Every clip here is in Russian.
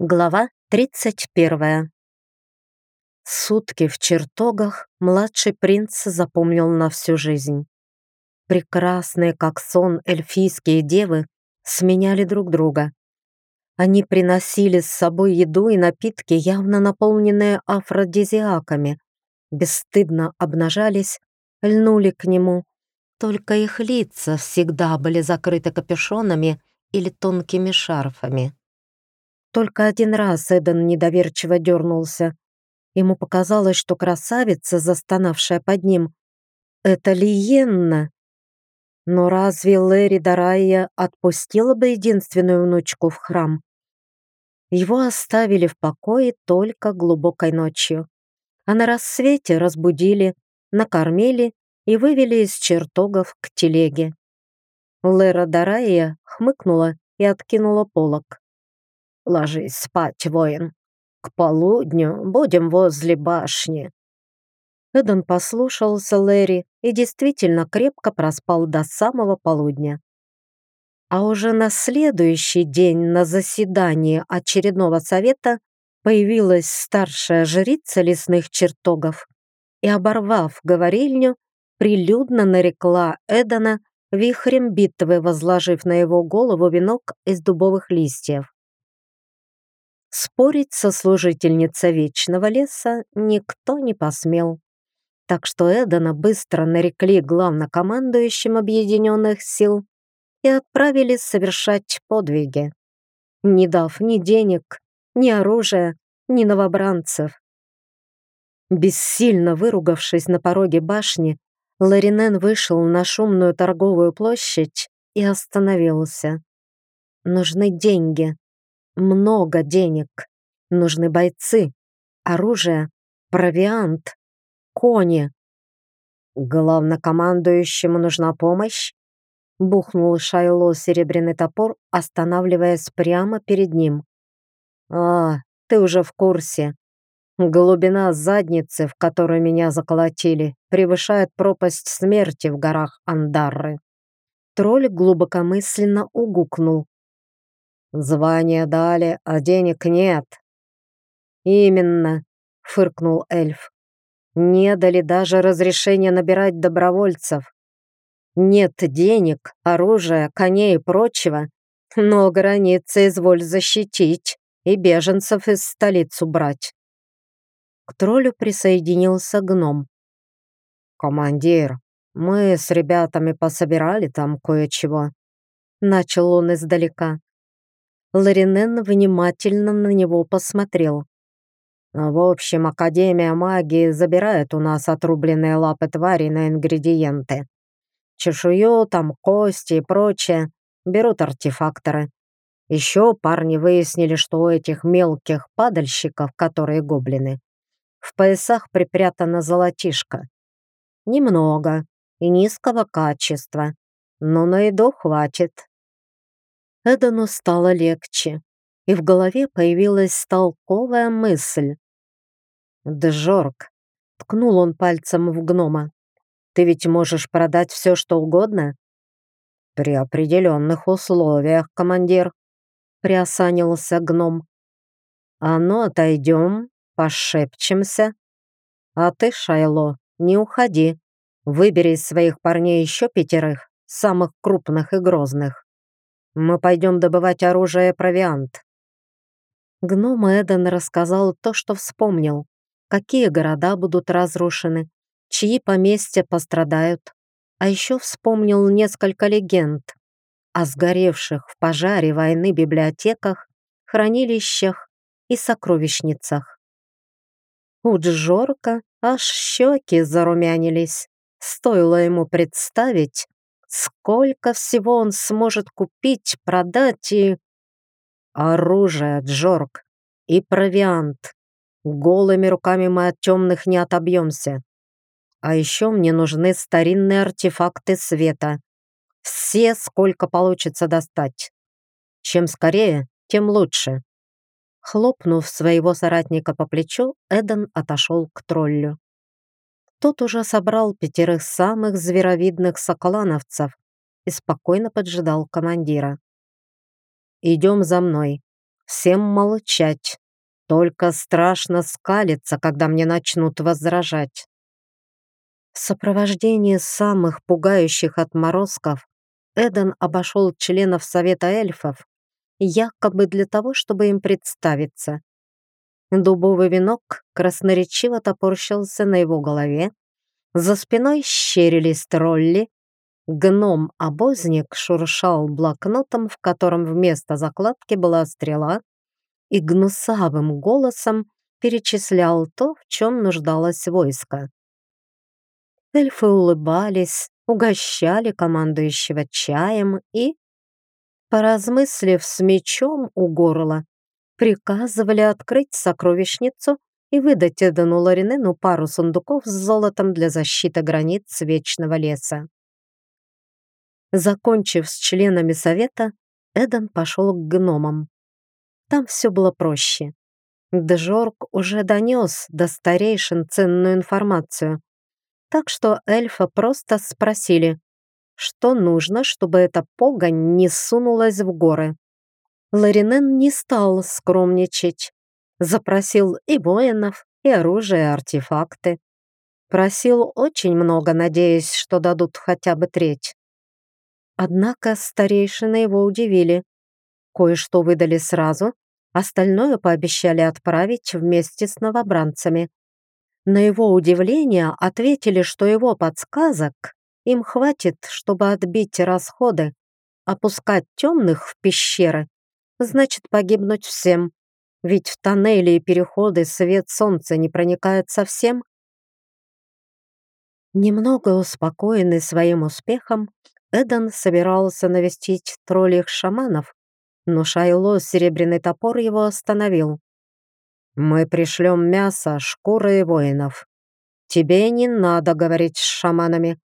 Глава 31. Сутки в чертогах младший принц запомнил на всю жизнь. Прекрасные, как сон, эльфийские девы сменяли друг друга. Они приносили с собой еду и напитки, явно наполненные афродизиаками, бесстыдно обнажались, льнули к нему. Только их лица всегда были закрыты капюшонами или тонкими шарфами. Только один раз Эден недоверчиво дернулся. Ему показалось, что красавица, застонавшая под ним, это Лиенна. Но разве Лэри Дарайя отпустила бы единственную внучку в храм? Его оставили в покое только глубокой ночью. А на рассвете разбудили, накормили и вывели из чертогов к телеге. Лера Дарайя хмыкнула и откинула полог. Ложись спать, воин. К полудню будем возле башни». Эдон послушался Лэри и действительно крепко проспал до самого полудня. А уже на следующий день на заседании очередного совета появилась старшая жрица лесных чертогов и, оборвав говорильню, прилюдно нарекла Эдона вихрем битвы, возложив на его голову венок из дубовых листьев. Спорить со служительницей Вечного Леса никто не посмел. Так что Эдана быстро нарекли главнокомандующим Объединенных сил и отправили совершать подвиги, не дав ни денег, ни оружия, ни новобранцев. Бессильно выругавшись на пороге башни, Ларинен вышел на шумную торговую площадь и остановился. Нужны деньги, много денег. Нужны бойцы, оружие, провиант, кони. Главнокомандующему нужна помощь? Бухнул Шайло серебряный топор, останавливаясь прямо перед ним. «А, ты уже в курсе. Глубина задницы, в которую меня заколотили, превышает пропасть смерти в горах Андарры». Тролль глубокомысленно угукнул, Звание дали, а денег нет. Именно, фыркнул эльф. Не дали даже разрешения набирать добровольцев. Нет денег, оружия, коней и прочего, но границы изволь защитить и беженцев из столицу брать. К троллю присоединился гном. «Командир, мы с ребятами пособирали там кое-чего», — начал он издалека. Ларинен внимательно на него посмотрел. «В общем, Академия магии забирает у нас отрубленные лапы твари на ингредиенты. Чешую, там кости и прочее берут артефакторы. Еще парни выяснили, что у этих мелких падальщиков, которые гоблины, в поясах припрятана золотишко. Немного и низкого качества, но на еду хватит. Эдану стало легче, и в голове появилась толковая мысль. «Джорк», — ткнул он пальцем в гнома, «ты ведь можешь продать все, что угодно?» «При определенных условиях, командир», — приосанился гном. «А ну, отойдем, пошепчемся. А ты, Шайло, не уходи. Выбери из своих парней еще пятерых, самых крупных и грозных. Мы пойдем добывать оружие и провиант». Гном Эден рассказал то, что вспомнил. Какие города будут разрушены, чьи поместья пострадают. А еще вспомнил несколько легенд о сгоревших в пожаре войны библиотеках, хранилищах и сокровищницах. У Джорка аж щеки зарумянились. Стоило ему представить, Сколько всего он сможет купить, продать и... Оружие, Джорк, и провиант. Голыми руками мы от темных не отобьемся. А еще мне нужны старинные артефакты света. Все, сколько получится достать. Чем скорее, тем лучше. Хлопнув своего соратника по плечу, Эден отошел к троллю. Тот уже собрал пятерых самых зверовидных соколановцев и спокойно поджидал командира. «Идем за мной. всем молчать. Только страшно скалиться, когда мне начнут возражать. В сопровождении самых пугающих отморозков Эден обошел членов Совета эльфов, якобы для того, чтобы им представиться. Дубовый венок красноречиво топорщился на его голове, за спиной щерились тролли, гном-обозник шуршал блокнотом, в котором вместо закладки была стрела, и гнусавым голосом перечислял то, в чем нуждалось войско. Эльфы улыбались, угощали командующего чаем и, поразмыслив с мечом у горла, приказывали открыть сокровищницу и выдать Эдану Ларинену пару сундуков с золотом для защиты границ Вечного леса. Закончив с членами совета, Эдан пошел к гномам. Там все было проще. Джорк уже донес до старейшин ценную информацию, так что эльфа просто спросили, что нужно, чтобы эта погонь не сунулась в горы. Ларинен не стал скромничать. Запросил и воинов, и оружие, и артефакты. Просил очень много, надеясь, что дадут хотя бы треть. Однако старейшины его удивили. Кое-что выдали сразу, остальное пообещали отправить вместе с новобранцами. На его удивление ответили, что его подсказок им хватит, чтобы отбить расходы. Опускать темных в пещеры значит погибнуть всем, ведь в тоннели и переходы свет солнца не проникает совсем. Немного успокоенный своим успехом, Эдан собирался навестить троллих шаманов, но Шайло, серебряный топор, его остановил. Мы пришлем мясо, шкуры и воинов. Тебе не надо говорить с шаманами.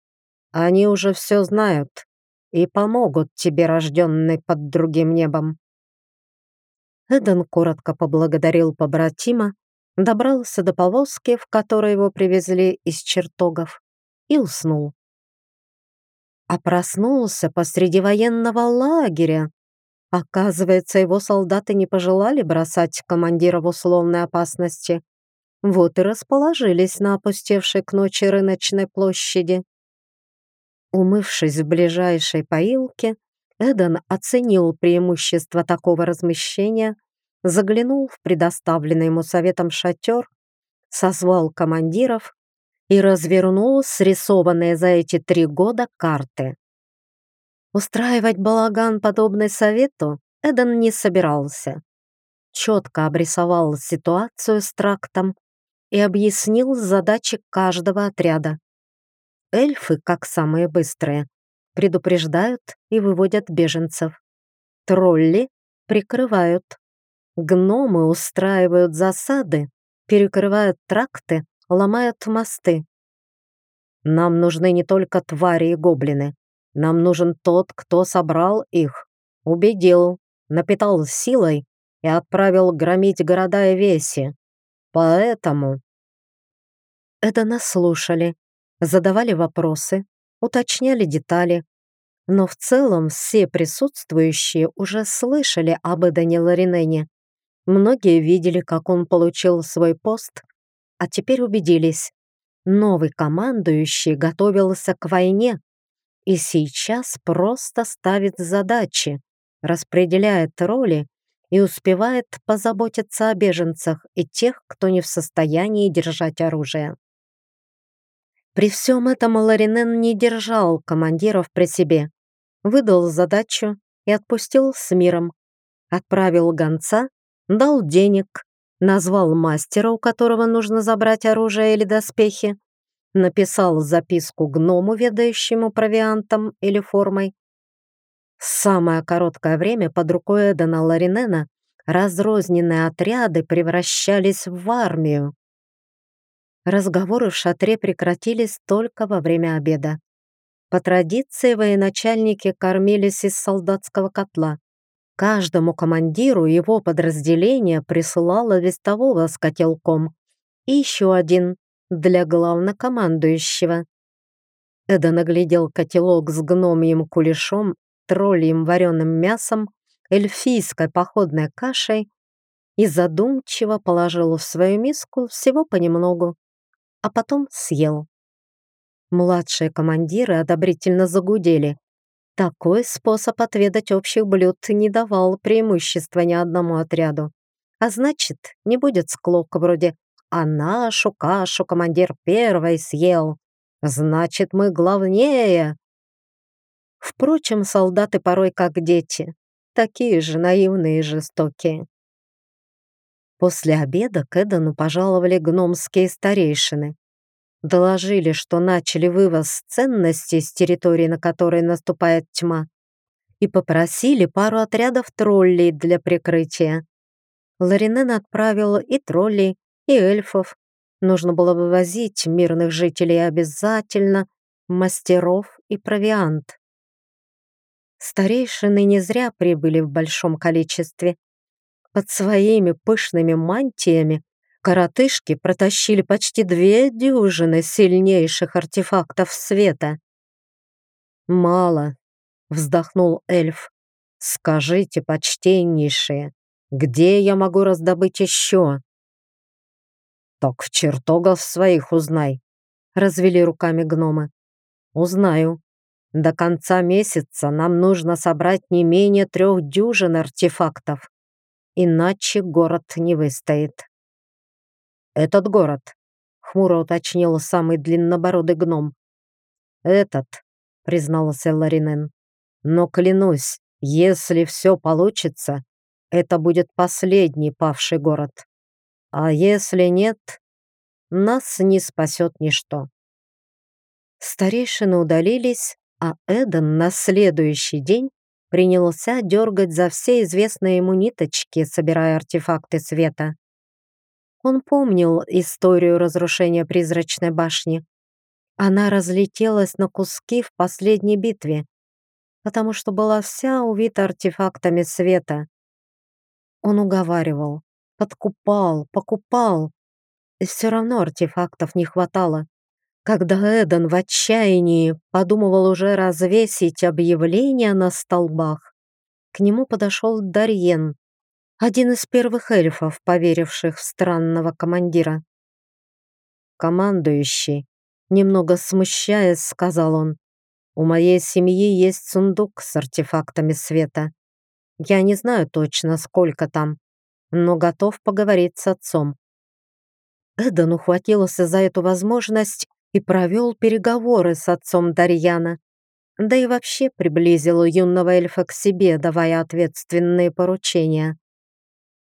Они уже все знают и помогут тебе, рожденный под другим небом». Эден коротко поблагодарил побратима, добрался до повозки, в которой его привезли из чертогов, и уснул. А проснулся посреди военного лагеря, Оказывается, его солдаты не пожелали бросать командира в условной опасности. Вот и расположились на опустевшей к ночи рыночной площади. Умывшись в ближайшей поилке, Эден оценил преимущество такого размещения, заглянул в предоставленный ему советом шатер, созвал командиров и развернул срисованные за эти три года карты. Устраивать балаган, подобный совету, Эден не собирался. Четко обрисовал ситуацию с трактом и объяснил задачи каждого отряда. Эльфы, как самые быстрые, предупреждают и выводят беженцев. Тролли прикрывают. Гномы устраивают засады, перекрывают тракты, ломают мосты. Нам нужны не только твари и гоблины. Нам нужен тот, кто собрал их, убедил, напитал силой и отправил громить города и веси. Поэтому...» Это нас слушали, задавали вопросы, уточняли детали, но в целом все присутствующие уже слышали об Эдане Ларинене. Многие видели, как он получил свой пост, а теперь убедились. Новый командующий готовился к войне, и сейчас просто ставит задачи, распределяет роли и успевает позаботиться о беженцах и тех, кто не в состоянии держать оружие. При всем этом Ларинен не держал командиров при себе, выдал задачу и отпустил с миром. Отправил гонца, дал денег, назвал мастера, у которого нужно забрать оружие или доспехи, написал записку гному, ведающему провиантом или формой. самое короткое время под рукой Эдена Ларинена разрозненные отряды превращались в армию. Разговоры в шатре прекратились только во время обеда. По традиции военачальники кормились из солдатского котла. Каждому командиру его подразделение присылало вестового с котелком и еще один для главнокомандующего. Эда наглядел котелок с гномьим кулешом, тролльем вареным мясом, эльфийской походной кашей и задумчиво положил в свою миску всего понемногу, а потом съел. Младшие командиры одобрительно загудели. Такой способ отведать общих блюд не давал преимущества ни одному отряду. А значит, не будет склок вроде «А нашу кашу командир первой съел». Значит, мы главнее. Впрочем, солдаты порой как дети, такие же наивные и жестокие. После обеда к Эдану пожаловали гномские старейшины. Доложили, что начали вывоз ценностей с территории, на которой наступает тьма, и попросили пару отрядов троллей для прикрытия. Ларинен отправил и троллей, и эльфов. Нужно было вывозить мирных жителей обязательно, мастеров и провиант. Старейшины не зря прибыли в большом количестве. Под своими пышными мантиями коротышки протащили почти две дюжины сильнейших артефактов света. «Мало», — вздохнул эльф. «Скажите, почтеннейшие, где я могу раздобыть еще?» «Так в чертогов своих узнай», — развели руками гномы. «Узнаю. До конца месяца нам нужно собрать не менее трех дюжин артефактов, иначе город не выстоит». «Этот город», — хмуро уточнил самый длиннобородый гном. «Этот», — признался Ларинен. «Но клянусь, если все получится, это будет последний павший город. А если нет, нас не спасет ничто. Старейшины удалились, а Эден на следующий день принялся дергать за все известные ему ниточки, собирая артефакты света. Он помнил историю разрушения призрачной башни. Она разлетелась на куски в последней битве, потому что была вся увита артефактами света. Он уговаривал, подкупал, покупал, и все равно артефактов не хватало. Когда Эден в отчаянии подумывал уже развесить объявления на столбах, к нему подошел Дарьен, один из первых эльфов, поверивших в странного командира. «Командующий», немного смущаясь, сказал он, «У моей семьи есть сундук с артефактами света. Я не знаю точно, сколько там, но готов поговорить с отцом. Эден ухватился за эту возможность и провел переговоры с отцом Дарьяна, да и вообще приблизил юного эльфа к себе, давая ответственные поручения.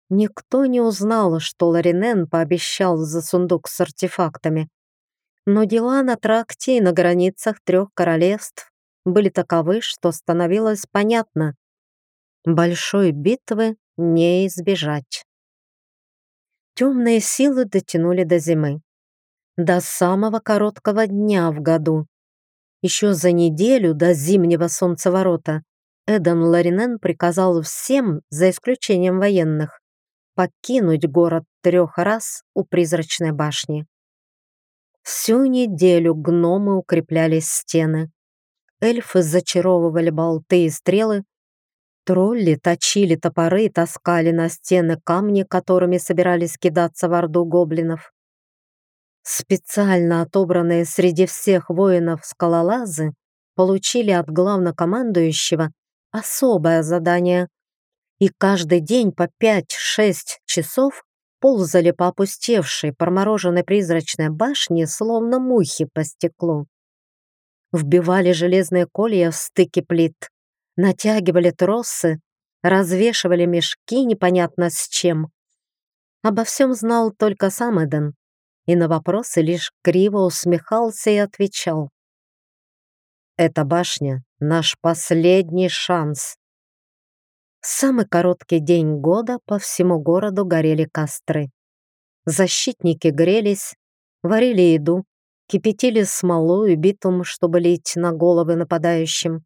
Никто не узнал, что Ларинен пообещал за сундук с артефактами. Но дела на тракте и на границах трех королевств были таковы, что становилось понятно, Большой битвы не избежать. Темные силы дотянули до зимы. До самого короткого дня в году. Еще за неделю до зимнего солнцеворота Эдан Ларинен приказал всем, за исключением военных, покинуть город трех раз у призрачной башни. Всю неделю гномы укрепляли стены. Эльфы зачаровывали болты и стрелы, Тролли точили топоры и таскали на стены камни, которыми собирались кидаться в орду гоблинов. Специально отобранные среди всех воинов скалолазы получили от главнокомандующего особое задание и каждый день по 5-6 часов ползали по опустевшей, промороженной призрачной башне, словно мухи по стеклу. Вбивали железные колья в стыки плит, натягивали тросы, развешивали мешки непонятно с чем. Обо всем знал только сам Эден, и на вопросы лишь криво усмехался и отвечал. «Эта башня — наш последний шанс». самый короткий день года по всему городу горели костры. Защитники грелись, варили еду, кипятили смолу и битум, чтобы лить на головы нападающим.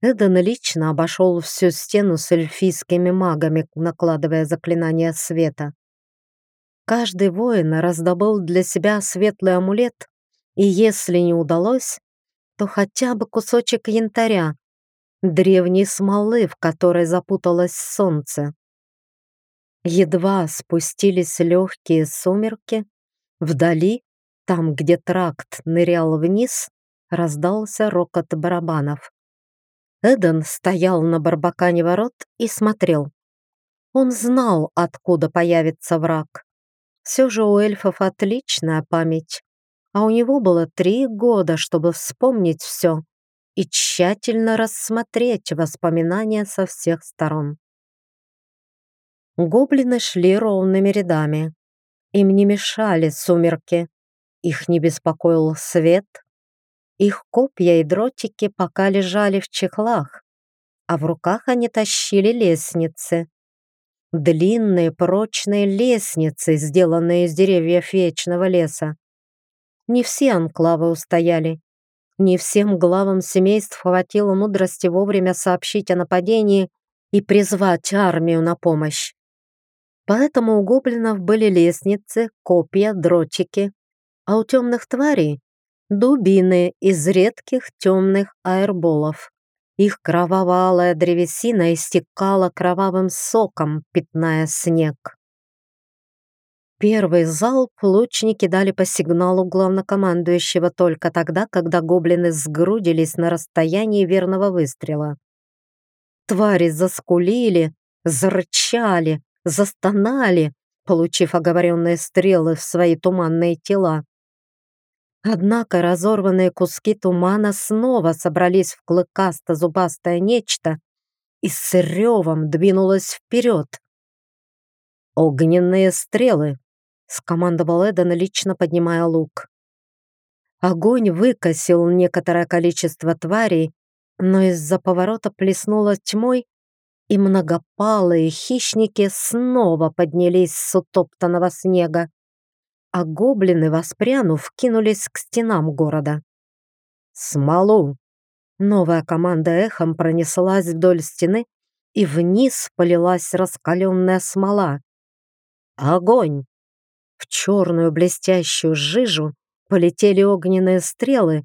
Эден лично обошел всю стену с эльфийскими магами, накладывая заклинания света. Каждый воин раздобыл для себя светлый амулет, и если не удалось, то хотя бы кусочек янтаря, древней смолы, в которой запуталось солнце. Едва спустились легкие сумерки, вдали, там, где тракт нырял вниз, раздался рокот барабанов. Эден стоял на барбакане ворот и смотрел. Он знал, откуда появится враг. Все же у эльфов отличная память, а у него было три года, чтобы вспомнить все и тщательно рассмотреть воспоминания со всех сторон. Гоблины шли ровными рядами. Им не мешали сумерки. Их не беспокоил свет. Их копья и дротики пока лежали в чехлах, а в руках они тащили лестницы. Длинные прочные лестницы, сделанные из деревьев вечного леса. Не все анклавы устояли. Не всем главам семейств хватило мудрости вовремя сообщить о нападении и призвать армию на помощь. Поэтому у гоблинов были лестницы, копья, дротики, а у темных тварей — дубины из редких темных аэрболов. Их кроваво-алая древесина истекала кровавым соком, пятная снег. Первый залп лучники дали по сигналу главнокомандующего только тогда, когда гоблины сгрудились на расстоянии верного выстрела. Твари заскулили, зарычали, застонали, получив оговоренные стрелы в свои туманные тела. Однако разорванные куски тумана снова собрались в клыкасто-зубастое нечто и с ревом двинулось вперед. «Огненные стрелы!» — скомандовал Эден, лично поднимая лук. Огонь выкосил некоторое количество тварей, но из-за поворота плеснуло тьмой, и многопалые хищники снова поднялись с утоптанного снега, а гоблины, воспрянув, кинулись к стенам города. «Смолу!» Новая команда эхом пронеслась вдоль стены, и вниз полилась раскаленная смола. «Огонь!» В черную блестящую жижу полетели огненные стрелы,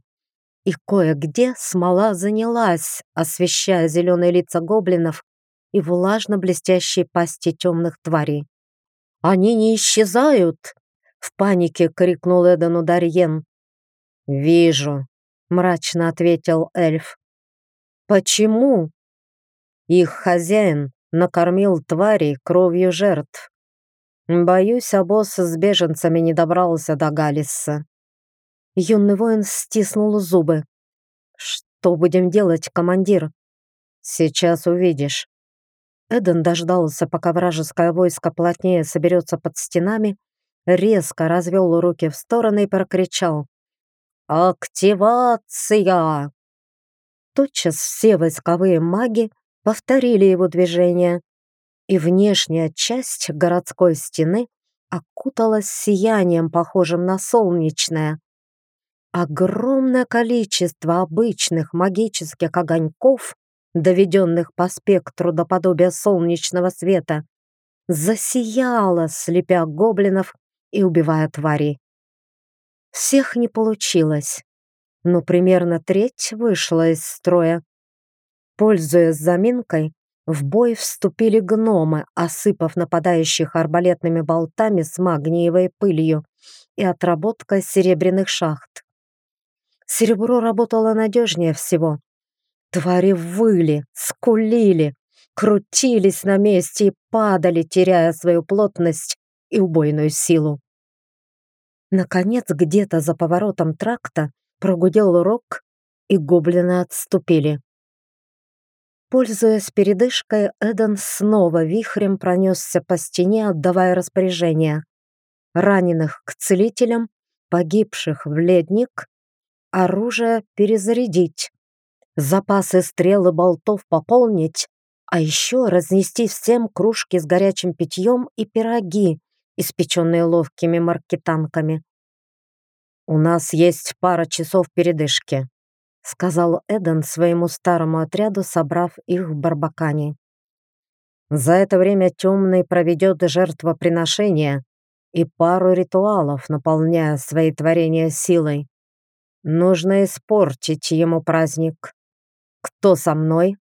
и кое-где смола занялась, освещая зеленые лица гоблинов и влажно-блестящей пасти темных тварей. «Они не исчезают!» — в панике крикнул Эдану Дарьен. «Вижу», — мрачно ответил эльф. «Почему?» Их хозяин накормил тварей кровью жертв. Боюсь, обоз с беженцами не добрался до Галисса. Юный воин стиснул зубы. «Что будем делать, командир?» «Сейчас увидишь». Эден дождался, пока вражеское войско плотнее соберется под стенами, резко развел руки в стороны и прокричал «Активация!». Тотчас все войсковые маги повторили его движение, и внешняя часть городской стены окуталась сиянием, похожим на солнечное. Огромное количество обычных магических огоньков доведенных по спектру до подобия солнечного света, засияла, слепя гоблинов и убивая тварей. Всех не получилось, но примерно треть вышла из строя. Пользуясь заминкой, в бой вступили гномы, осыпав нападающих арбалетными болтами с магниевой пылью и отработкой серебряных шахт. Серебро работало надежнее всего, Твари выли, скулили, крутились на месте и падали, теряя свою плотность и убойную силу. Наконец, где-то за поворотом тракта прогудел рог, и гоблины отступили. Пользуясь передышкой, Эден снова вихрем пронесся по стене, отдавая распоряжение. Раненых к целителям, погибших в ледник, оружие перезарядить, запасы стрел и болтов пополнить, а еще разнести всем кружки с горячим питьем и пироги, испеченные ловкими маркетанками. «У нас есть пара часов передышки», — сказал Эден своему старому отряду, собрав их в Барбакане. «За это время Темный проведет жертвоприношение и пару ритуалов, наполняя свои творения силой. Нужно испортить ему праздник. «Кто со мной?»